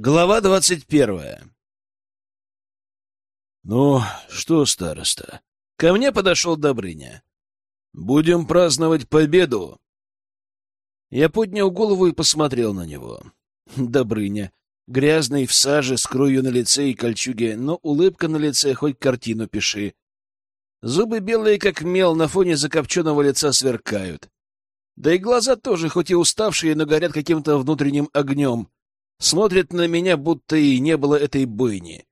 Глава двадцать первая. Ну, что, староста? Ко мне подошел Добрыня. Будем праздновать победу. Я поднял голову и посмотрел на него. Добрыня, грязный в саже, с кровью на лице и кольчуге, но улыбка на лице, хоть картину пиши. Зубы белые, как мел, на фоне закопченного лица сверкают. Да и глаза тоже, хоть и уставшие, но горят каким-то внутренним огнем. Смотрит на меня, будто и не было этой бойни.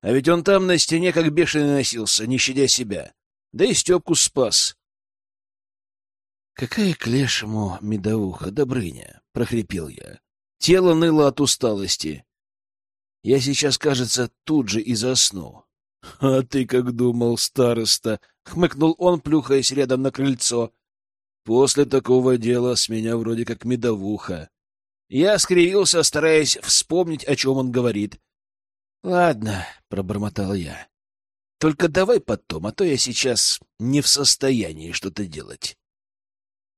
А ведь он там на стене как бешеный носился, не щадя себя. Да и Степку спас. «Какая к лешему медовуха, Добрыня!» — прохрипел я. Тело ныло от усталости. Я сейчас, кажется, тут же и засну. — А ты как думал, староста? — хмыкнул он, плюхаясь рядом на крыльцо. — После такого дела с меня вроде как медовуха. Я скривился, стараясь вспомнить, о чем он говорит. — Ладно, — пробормотал я. — Только давай потом, а то я сейчас не в состоянии что-то делать.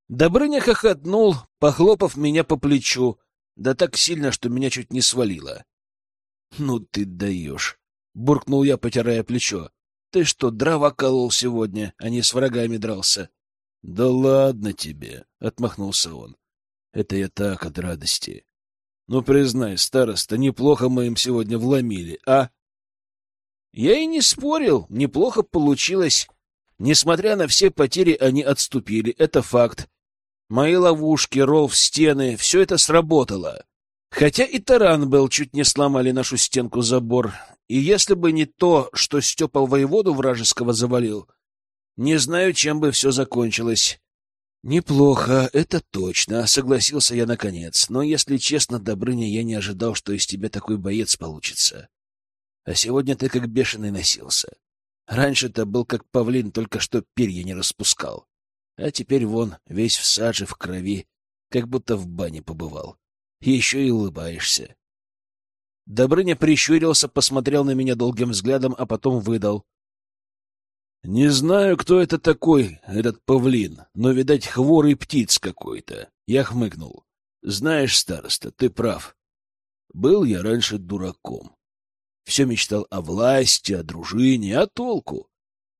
Добрыня хохотнул, похлопав меня по плечу, да так сильно, что меня чуть не свалило. — Ну ты даешь! — буркнул я, потирая плечо. — Ты что, дрова колол сегодня, а не с врагами дрался? — Да ладно тебе! — отмахнулся он. Это я так от радости. Ну, признай, староста, неплохо мы им сегодня вломили, а? Я и не спорил, неплохо получилось. Несмотря на все потери, они отступили, это факт. Мои ловушки, ров, стены — все это сработало. Хотя и таран был, чуть не сломали нашу стенку забор. И если бы не то, что Степа воеводу вражеского завалил, не знаю, чем бы все закончилось. «Неплохо, это точно», — согласился я наконец. «Но, если честно, Добрыня, я не ожидал, что из тебя такой боец получится. А сегодня ты как бешеный носился. Раньше-то был как павлин, только что перья не распускал. А теперь вон, весь в саже, в крови, как будто в бане побывал. Еще и улыбаешься». Добрыня прищурился, посмотрел на меня долгим взглядом, а потом выдал. Не знаю, кто это такой, этот павлин, но, видать, хворый птиц какой-то. Я хмыкнул. Знаешь, староста, ты прав. Был я раньше дураком. Все мечтал о власти, о дружине, а толку?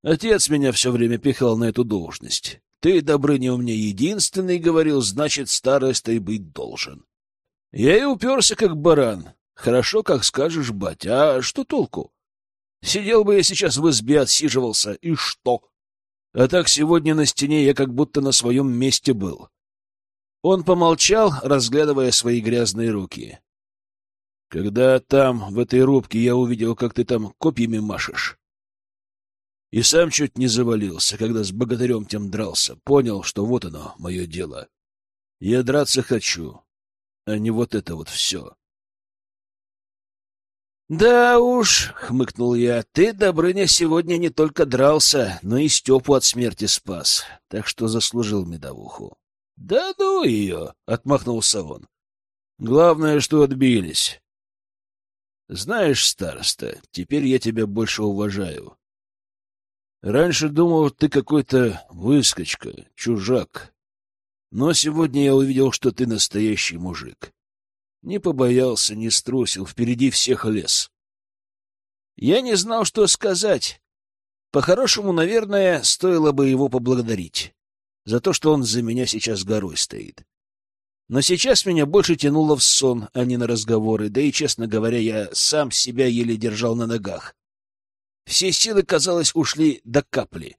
Отец меня все время пихал на эту должность. Ты, Добрыня, у меня единственный, говорил, значит, старостой быть должен. Я и уперся, как баран. Хорошо, как скажешь, батя, а что толку? Сидел бы я сейчас в избе, отсиживался, и что? А так сегодня на стене я как будто на своем месте был. Он помолчал, разглядывая свои грязные руки. Когда там, в этой рубке, я увидел, как ты там копьями машешь. И сам чуть не завалился, когда с богатырем тем дрался. Понял, что вот оно, мое дело. Я драться хочу, а не вот это вот все. «Да уж», — хмыкнул я, — «ты, Добрыня, сегодня не только дрался, но и Степу от смерти спас, так что заслужил медовуху». «Да ну ее!» — отмахнулся он. «Главное, что отбились. Знаешь, староста, теперь я тебя больше уважаю. Раньше думал, ты какой-то выскочка, чужак. Но сегодня я увидел, что ты настоящий мужик. Не побоялся, не струсил, впереди всех лес. Я не знал, что сказать. По-хорошему, наверное, стоило бы его поблагодарить за то, что он за меня сейчас горой стоит. Но сейчас меня больше тянуло в сон, а не на разговоры, да и, честно говоря, я сам себя еле держал на ногах. Все силы, казалось, ушли до капли.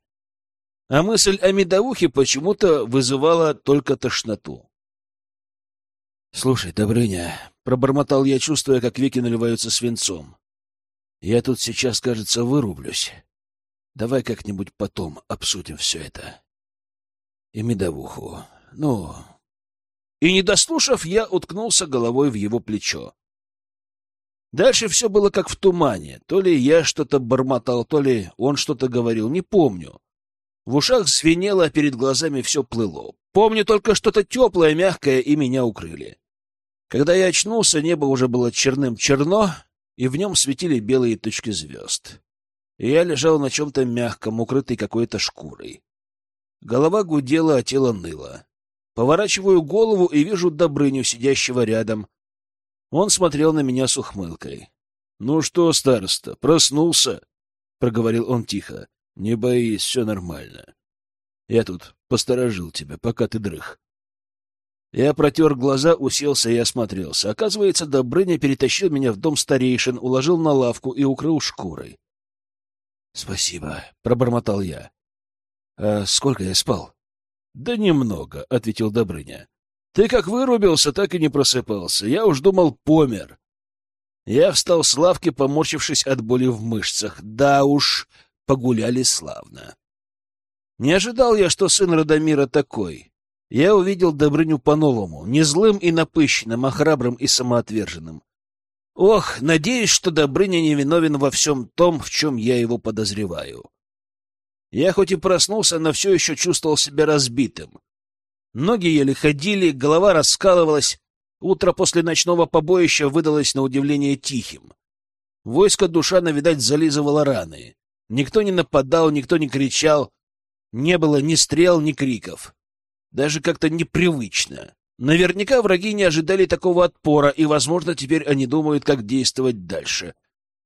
А мысль о медовухе почему-то вызывала только тошноту. Слушай, Добрыня, пробормотал я, чувствуя, как веки наливаются свинцом. Я тут сейчас, кажется, вырублюсь. Давай как-нибудь потом обсудим все это. И медовуху. Ну... И, не дослушав, я уткнулся головой в его плечо. Дальше все было как в тумане. То ли я что-то бормотал, то ли он что-то говорил, не помню. В ушах звенело, а перед глазами все плыло. Помню только что-то теплое, мягкое, и меня укрыли. Когда я очнулся, небо уже было черным-черно, и в нем светили белые точки звезд. И я лежал на чем-то мягком, укрытый какой-то шкурой. Голова гудела, а тело ныло. Поворачиваю голову и вижу Добрыню, сидящего рядом. Он смотрел на меня с ухмылкой. — Ну что, староста, проснулся? — проговорил он тихо. — Не боись, все нормально. Я тут посторожил тебя, пока ты дрых. Я протер глаза, уселся и осмотрелся. Оказывается, Добрыня перетащил меня в дом старейшин, уложил на лавку и укрыл шкурой. — Спасибо, — пробормотал я. — А сколько я спал? — Да немного, — ответил Добрыня. — Ты как вырубился, так и не просыпался. Я уж думал, помер. Я встал с лавки, поморщившись от боли в мышцах. Да уж, погуляли славно. Не ожидал я, что сын Радомира такой. Я увидел Добрыню по-новому, не злым и напыщенным, а храбрым и самоотверженным. Ох, надеюсь, что Добрыня не виновен во всем том, в чем я его подозреваю. Я хоть и проснулся, но все еще чувствовал себя разбитым. Ноги еле ходили, голова раскалывалась. Утро после ночного побоища выдалось на удивление тихим. Войско Душана, видать, зализывало раны. Никто не нападал, никто не кричал. Не было ни стрел, ни криков. Даже как-то непривычно. Наверняка враги не ожидали такого отпора, и, возможно, теперь они думают, как действовать дальше.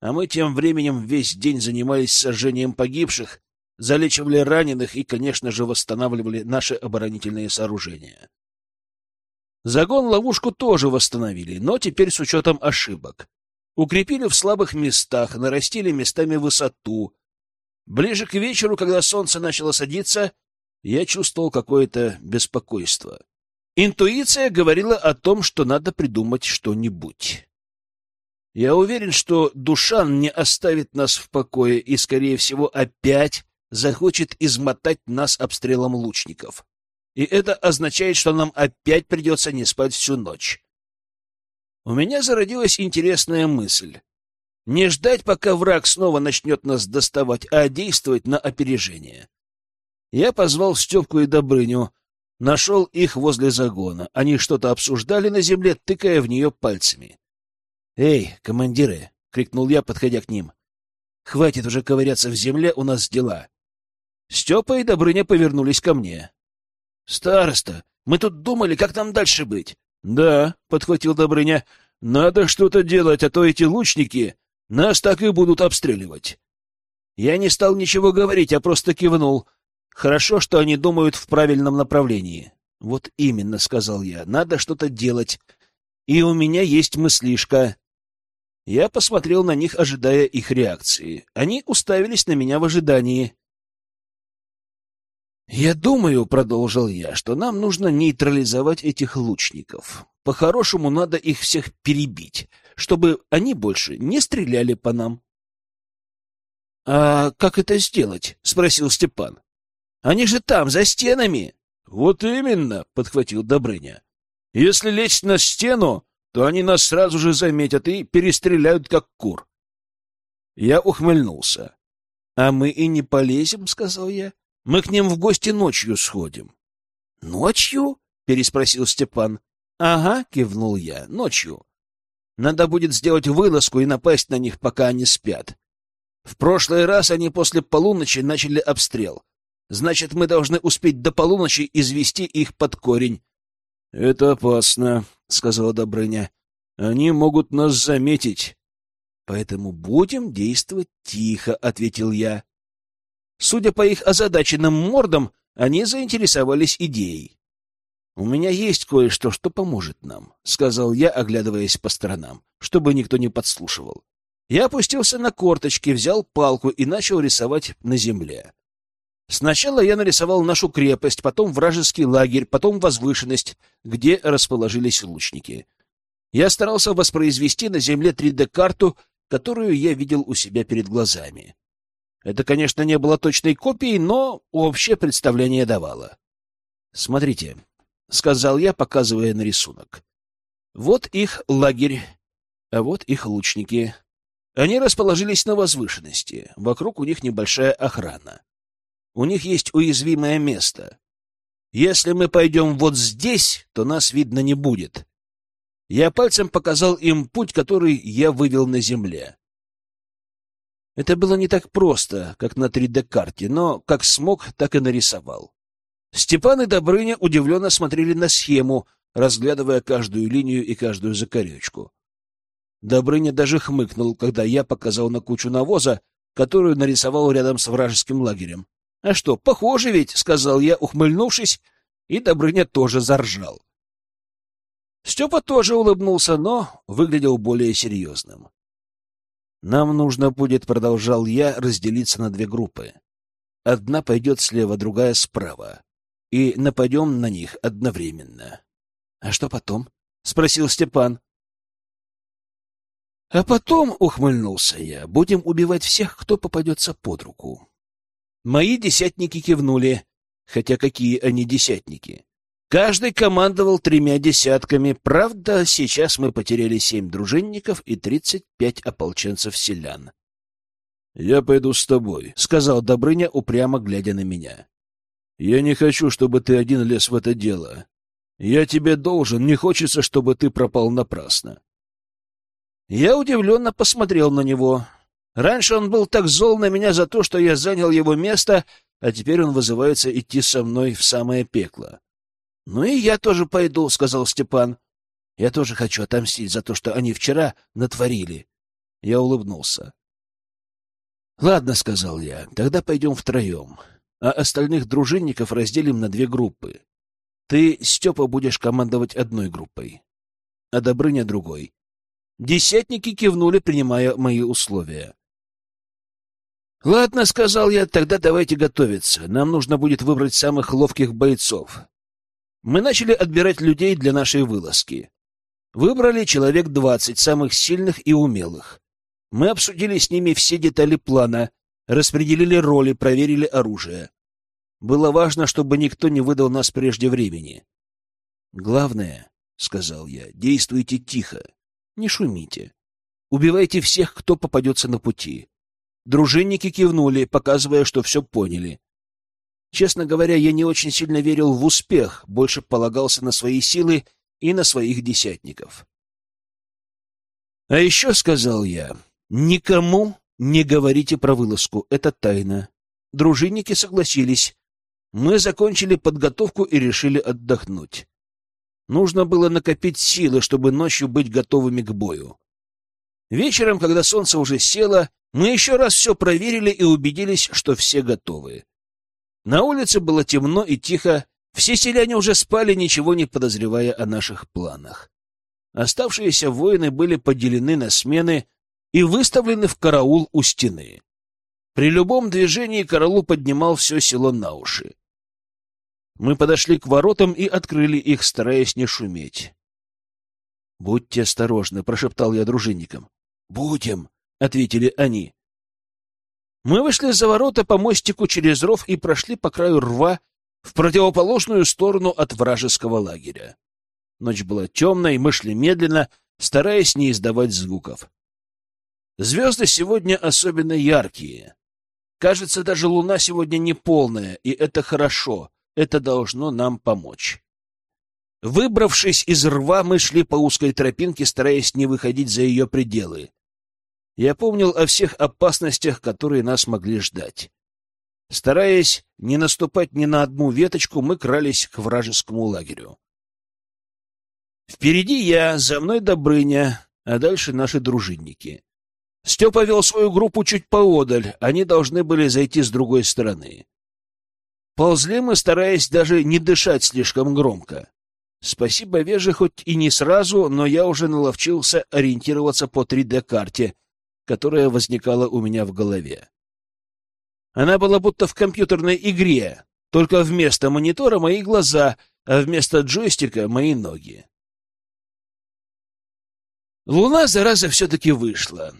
А мы тем временем весь день занимались сожжением погибших, залечивали раненых и, конечно же, восстанавливали наши оборонительные сооружения. Загон-ловушку тоже восстановили, но теперь с учетом ошибок. Укрепили в слабых местах, нарастили местами высоту, Ближе к вечеру, когда солнце начало садиться, я чувствовал какое-то беспокойство. Интуиция говорила о том, что надо придумать что-нибудь. Я уверен, что Душан не оставит нас в покое и, скорее всего, опять захочет измотать нас обстрелом лучников. И это означает, что нам опять придется не спать всю ночь. У меня зародилась интересная мысль. Не ждать, пока враг снова начнет нас доставать, а действовать на опережение. Я позвал Степку и Добрыню, нашел их возле загона. Они что-то обсуждали на земле, тыкая в нее пальцами. — Эй, командиры! — крикнул я, подходя к ним. — Хватит уже ковыряться в земле, у нас дела. Степа и Добрыня повернулись ко мне. — Староста, мы тут думали, как нам дальше быть. — Да, — подхватил Добрыня, — надо что-то делать, а то эти лучники нас так и будут обстреливать. Я не стал ничего говорить, а просто кивнул. Хорошо, что они думают в правильном направлении. Вот именно, сказал я, надо что-то делать. И у меня есть мыслишка. Я посмотрел на них, ожидая их реакции. Они уставились на меня в ожидании. «Я думаю, — продолжил я, — что нам нужно нейтрализовать этих лучников. По-хорошему, надо их всех перебить, чтобы они больше не стреляли по нам. — А как это сделать? — спросил Степан. — Они же там, за стенами. — Вот именно, — подхватил Добрыня. — Если лезть на стену, то они нас сразу же заметят и перестреляют, как кур. Я ухмыльнулся. — А мы и не полезем, — сказал я. — Мы к ним в гости ночью сходим. — Ночью? — переспросил Степан. «Ага», — кивнул я, — «ночью. Надо будет сделать вылазку и напасть на них, пока они спят. В прошлый раз они после полуночи начали обстрел. Значит, мы должны успеть до полуночи извести их под корень». «Это опасно», — сказала Добрыня. «Они могут нас заметить». «Поэтому будем действовать тихо», — ответил я. Судя по их озадаченным мордам, они заинтересовались идеей. «У меня есть кое-что, что поможет нам», — сказал я, оглядываясь по сторонам, чтобы никто не подслушивал. Я опустился на корточки, взял палку и начал рисовать на земле. Сначала я нарисовал нашу крепость, потом вражеский лагерь, потом возвышенность, где расположились лучники. Я старался воспроизвести на земле 3D-карту, которую я видел у себя перед глазами. Это, конечно, не было точной копией, но общее представление давало. Смотрите, — сказал я, показывая на рисунок. Вот их лагерь, а вот их лучники. Они расположились на возвышенности. Вокруг у них небольшая охрана. У них есть уязвимое место. Если мы пойдем вот здесь, то нас видно не будет. Я пальцем показал им путь, который я вывел на земле. Это было не так просто, как на 3D-карте, но как смог, так и нарисовал. Степан и Добрыня удивленно смотрели на схему, разглядывая каждую линию и каждую закорючку. Добрыня даже хмыкнул, когда я показал на кучу навоза, которую нарисовал рядом с вражеским лагерем. — А что, похоже ведь, — сказал я, ухмыльнувшись, и Добрыня тоже заржал. Степа тоже улыбнулся, но выглядел более серьезным. «Нам нужно будет, — продолжал я, — разделиться на две группы. Одна пойдет слева, другая справа. И нападем на них одновременно. — А что потом? — спросил Степан. — А потом, — ухмыльнулся я, — будем убивать всех, кто попадется под руку. Мои десятники кивнули, хотя какие они десятники. Каждый командовал тремя десятками. Правда, сейчас мы потеряли семь дружинников и тридцать пять ополченцев-селян. — Я пойду с тобой, — сказал Добрыня, упрямо глядя на меня. — Я не хочу, чтобы ты один лез в это дело. Я тебе должен, не хочется, чтобы ты пропал напрасно. Я удивленно посмотрел на него. Раньше он был так зол на меня за то, что я занял его место, а теперь он вызывается идти со мной в самое пекло. «Ну и я тоже пойду», — сказал Степан. «Я тоже хочу отомстить за то, что они вчера натворили». Я улыбнулся. «Ладно», — сказал я, — «тогда пойдем втроем, а остальных дружинников разделим на две группы. Ты, Степа, будешь командовать одной группой, а Добрыня — другой». Десятники кивнули, принимая мои условия. «Ладно», — сказал я, — «тогда давайте готовиться. Нам нужно будет выбрать самых ловких бойцов. Мы начали отбирать людей для нашей вылазки. Выбрали человек двадцать самых сильных и умелых. Мы обсудили с ними все детали плана, распределили роли, проверили оружие. Было важно, чтобы никто не выдал нас прежде времени. «Главное, — сказал я, — действуйте тихо, не шумите. Убивайте всех, кто попадется на пути». Дружинники кивнули, показывая, что все поняли. Честно говоря, я не очень сильно верил в успех, больше полагался на свои силы и на своих десятников. А еще, сказал я, никому не говорите про вылазку, это тайна. Дружинники согласились. Мы закончили подготовку и решили отдохнуть. Нужно было накопить силы, чтобы ночью быть готовыми к бою. Вечером, когда солнце уже село, мы еще раз все проверили и убедились, что все готовы. На улице было темно и тихо, все селяне уже спали, ничего не подозревая о наших планах. Оставшиеся воины были поделены на смены и выставлены в караул у стены. При любом движении караулу поднимал все село на уши. Мы подошли к воротам и открыли их, стараясь не шуметь. — Будьте осторожны, — прошептал я дружинникам. — Будем, — ответили они. Мы вышли за ворота по мостику через ров и прошли по краю рва в противоположную сторону от вражеского лагеря. Ночь была темной, мы шли медленно, стараясь не издавать звуков. Звезды сегодня особенно яркие. Кажется, даже луна сегодня не полная, и это хорошо, это должно нам помочь. Выбравшись из рва, мы шли по узкой тропинке, стараясь не выходить за ее пределы. Я помнил о всех опасностях, которые нас могли ждать. Стараясь не наступать ни на одну веточку, мы крались к вражескому лагерю. Впереди я, за мной Добрыня, а дальше наши дружинники. Степа вел свою группу чуть поодаль, они должны были зайти с другой стороны. Ползли мы, стараясь даже не дышать слишком громко. Спасибо Веже, хоть и не сразу, но я уже наловчился ориентироваться по 3D-карте — которая возникала у меня в голове. Она была будто в компьютерной игре, только вместо монитора мои глаза, а вместо джойстика мои ноги. Луна, зараза, все-таки вышла.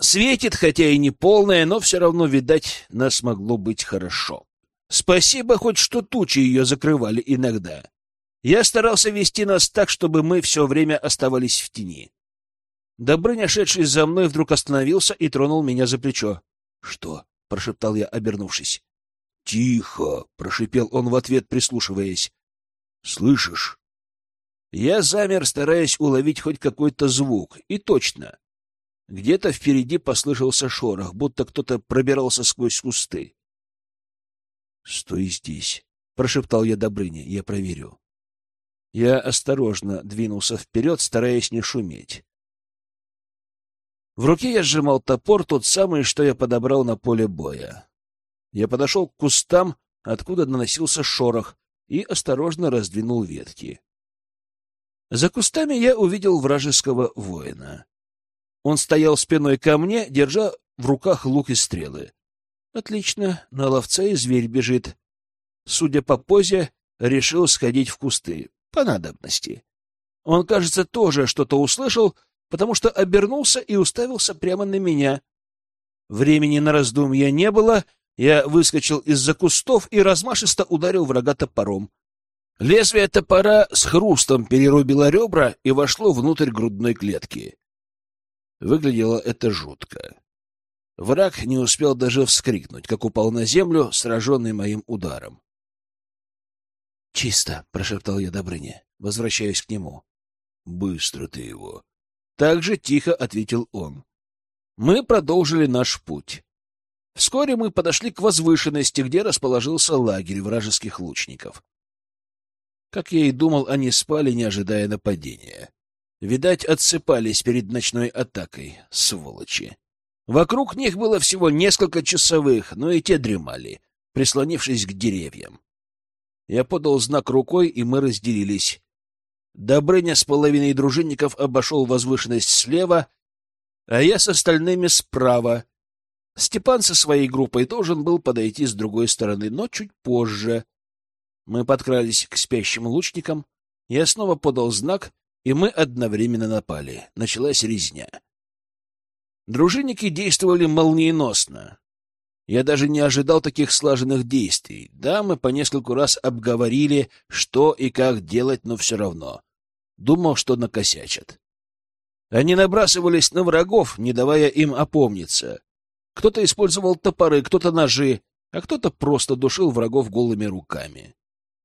Светит, хотя и не полная, но все равно, видать, нас могло быть хорошо. Спасибо хоть, что тучи ее закрывали иногда. Я старался вести нас так, чтобы мы все время оставались в тени. Добрыня, шедший за мной, вдруг остановился и тронул меня за плечо. — Что? — прошептал я, обернувшись. — Тихо! — прошипел он в ответ, прислушиваясь. — Слышишь? Я замер, стараясь уловить хоть какой-то звук. И точно. Где-то впереди послышался шорох, будто кто-то пробирался сквозь кусты. — Стой здесь, — прошептал я Добрыне, — я проверю. Я осторожно двинулся вперед, стараясь не шуметь. В руке я сжимал топор, тот самый, что я подобрал на поле боя. Я подошел к кустам, откуда наносился шорох, и осторожно раздвинул ветки. За кустами я увидел вражеского воина. Он стоял спиной ко мне, держа в руках лук и стрелы. Отлично, на ловца и зверь бежит. Судя по позе, решил сходить в кусты. По надобности. Он, кажется, тоже что-то услышал, потому что обернулся и уставился прямо на меня. Времени на раздумья не было, я выскочил из-за кустов и размашисто ударил врага топором. Лезвие топора с хрустом перерубило ребра и вошло внутрь грудной клетки. Выглядело это жутко. Враг не успел даже вскрикнуть, как упал на землю, сраженный моим ударом. — Чисто, — прошептал я Добрыне, возвращаясь к нему. — Быстро ты его. Так же тихо ответил он. Мы продолжили наш путь. Вскоре мы подошли к возвышенности, где расположился лагерь вражеских лучников. Как я и думал, они спали, не ожидая нападения. Видать, отсыпались перед ночной атакой, сволочи. Вокруг них было всего несколько часовых, но и те дремали, прислонившись к деревьям. Я подал знак рукой, и мы разделились. Добрыня с половиной дружинников обошел возвышенность слева, а я с остальными справа, Степан со своей группой должен был подойти с другой стороны, но чуть позже. Мы подкрались к спящим лучникам, я снова подал знак, и мы одновременно напали. Началась резня. Дружинники действовали молниеносно. Я даже не ожидал таких слаженных действий. Да, мы по нескольку раз обговорили, что и как делать, но все равно. Думал, что накосячат. Они набрасывались на врагов, не давая им опомниться. Кто-то использовал топоры, кто-то ножи, а кто-то просто душил врагов голыми руками.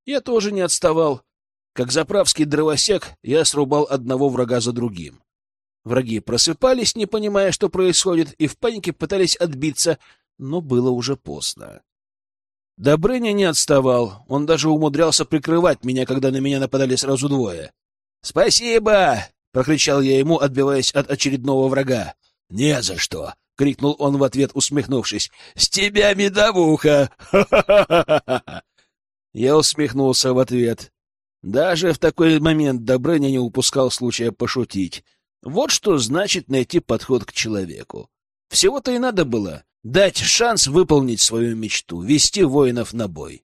Я тоже не отставал. Как заправский дровосек, я срубал одного врага за другим. Враги просыпались, не понимая, что происходит, и в панике пытались отбиться, но было уже поздно. Добрыня не отставал, он даже умудрялся прикрывать меня, когда на меня нападали сразу двое. «Спасибо!» — прокричал я ему, отбиваясь от очередного врага. «Не за что!» — крикнул он в ответ, усмехнувшись. — С тебя медовуха! Я усмехнулся в ответ. Даже в такой момент Добрыня не упускал случая пошутить. Вот что значит найти подход к человеку. Всего-то и надо было дать шанс выполнить свою мечту, вести воинов на бой.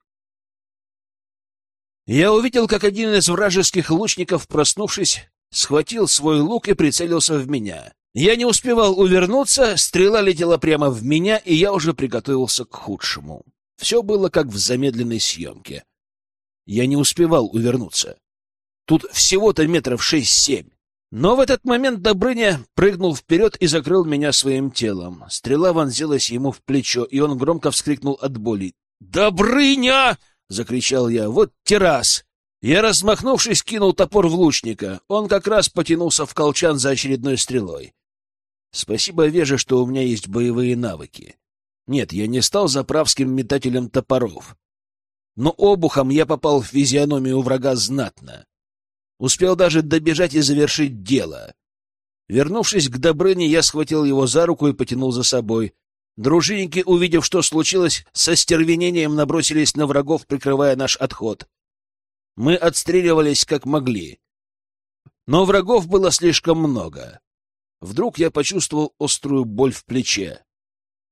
Я увидел, как один из вражеских лучников, проснувшись, схватил свой лук и прицелился в меня. Я не успевал увернуться, стрела летела прямо в меня, и я уже приготовился к худшему. Все было как в замедленной съемке. Я не успевал увернуться. Тут всего-то метров шесть-семь. Но в этот момент Добрыня прыгнул вперед и закрыл меня своим телом. Стрела вонзилась ему в плечо, и он громко вскрикнул от боли. «Добрыня!» — закричал я. «Вот террас!» Я, размахнувшись, кинул топор в лучника. Он как раз потянулся в колчан за очередной стрелой. Спасибо Веже, что у меня есть боевые навыки. Нет, я не стал заправским метателем топоров. Но обухом я попал в физиономию врага знатно. Успел даже добежать и завершить дело. Вернувшись к Добрыне, я схватил его за руку и потянул за собой. Дружинники, увидев, что случилось, со стервенением набросились на врагов, прикрывая наш отход. Мы отстреливались как могли. Но врагов было слишком много. Вдруг я почувствовал острую боль в плече.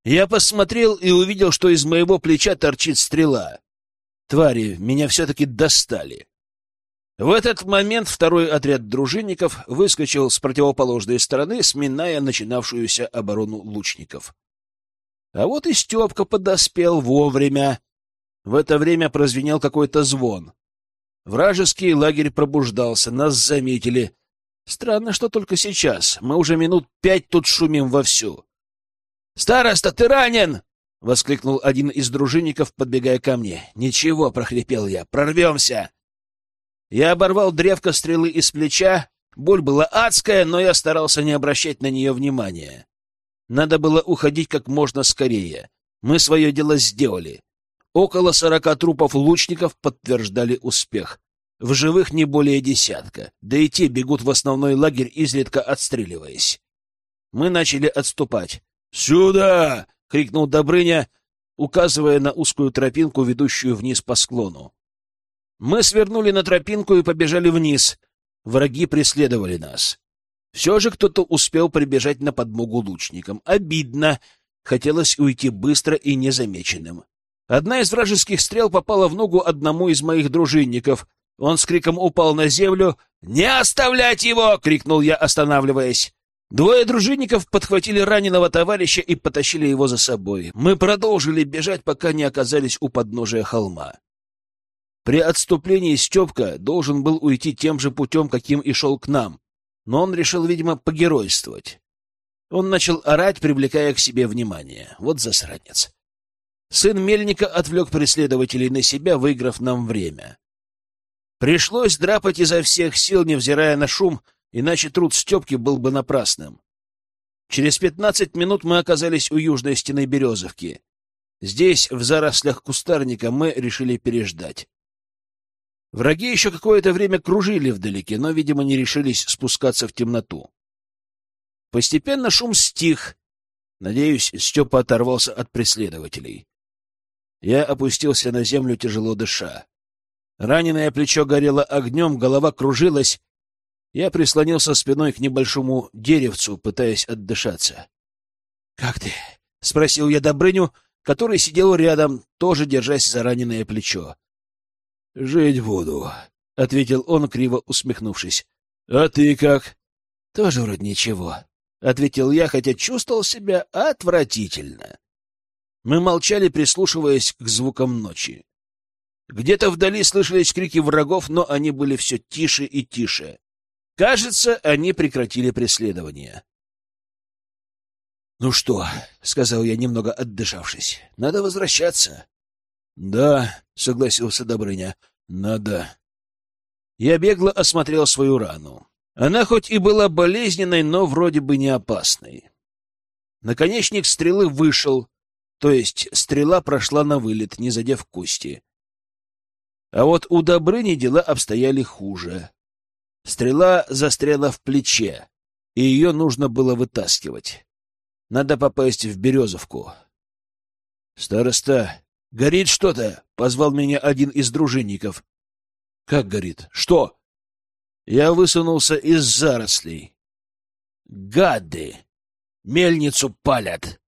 Я посмотрел и увидел, что из моего плеча торчит стрела. Твари меня все-таки достали. В этот момент второй отряд дружинников выскочил с противоположной стороны, сминая начинавшуюся оборону лучников. А вот и Степка подоспел вовремя. В это время прозвенел какой-то звон. Вражеский лагерь пробуждался, нас заметили. Странно, что только сейчас. Мы уже минут пять тут шумим вовсю. «Староста, ты ранен!» — воскликнул один из дружинников, подбегая ко мне. «Ничего», — прохрипел я, — «прорвемся!» Я оборвал древко стрелы из плеча. Боль была адская, но я старался не обращать на нее внимания. Надо было уходить как можно скорее. Мы свое дело сделали. Около сорока трупов лучников подтверждали успех. В живых не более десятка, да и те бегут в основной лагерь, изредка отстреливаясь. Мы начали отступать. «Сюда!» — крикнул Добрыня, указывая на узкую тропинку, ведущую вниз по склону. Мы свернули на тропинку и побежали вниз. Враги преследовали нас. Все же кто-то успел прибежать на подмогу лучникам. Обидно. Хотелось уйти быстро и незамеченным. Одна из вражеских стрел попала в ногу одному из моих дружинников. Он с криком упал на землю. «Не оставлять его!» — крикнул я, останавливаясь. Двое дружинников подхватили раненого товарища и потащили его за собой. Мы продолжили бежать, пока не оказались у подножия холма. При отступлении Степка должен был уйти тем же путем, каким и шел к нам, но он решил, видимо, погеройствовать. Он начал орать, привлекая к себе внимание. Вот засранец. Сын Мельника отвлек преследователей на себя, выиграв нам время. Пришлось драпать изо всех сил, невзирая на шум, иначе труд Степки был бы напрасным. Через пятнадцать минут мы оказались у южной стены Березовки. Здесь, в зарослях кустарника, мы решили переждать. Враги еще какое-то время кружили вдалеке, но, видимо, не решились спускаться в темноту. Постепенно шум стих. Надеюсь, Степа оторвался от преследователей. Я опустился на землю, тяжело дыша. Раненое плечо горело огнем, голова кружилась, я прислонился спиной к небольшому деревцу, пытаясь отдышаться. — Как ты? — спросил я Добрыню, который сидел рядом, тоже держась за раненое плечо. — Жить буду, — ответил он, криво усмехнувшись. — А ты как? — Тоже вроде ничего, — ответил я, хотя чувствовал себя отвратительно. Мы молчали, прислушиваясь к звукам ночи. Где-то вдали слышались крики врагов, но они были все тише и тише. Кажется, они прекратили преследование. «Ну что?» — сказал я, немного отдышавшись. «Надо возвращаться». «Да», — согласился Добрыня, — «надо». Я бегло осмотрел свою рану. Она хоть и была болезненной, но вроде бы не опасной. Наконечник стрелы вышел, то есть стрела прошла на вылет, не задев кости. А вот у Добрыни дела обстояли хуже. Стрела застряла в плече, и ее нужно было вытаскивать. Надо попасть в Березовку. — Староста, горит что-то! — позвал меня один из дружинников. — Как горит? Что? Я высунулся из зарослей. — Гады! Мельницу палят!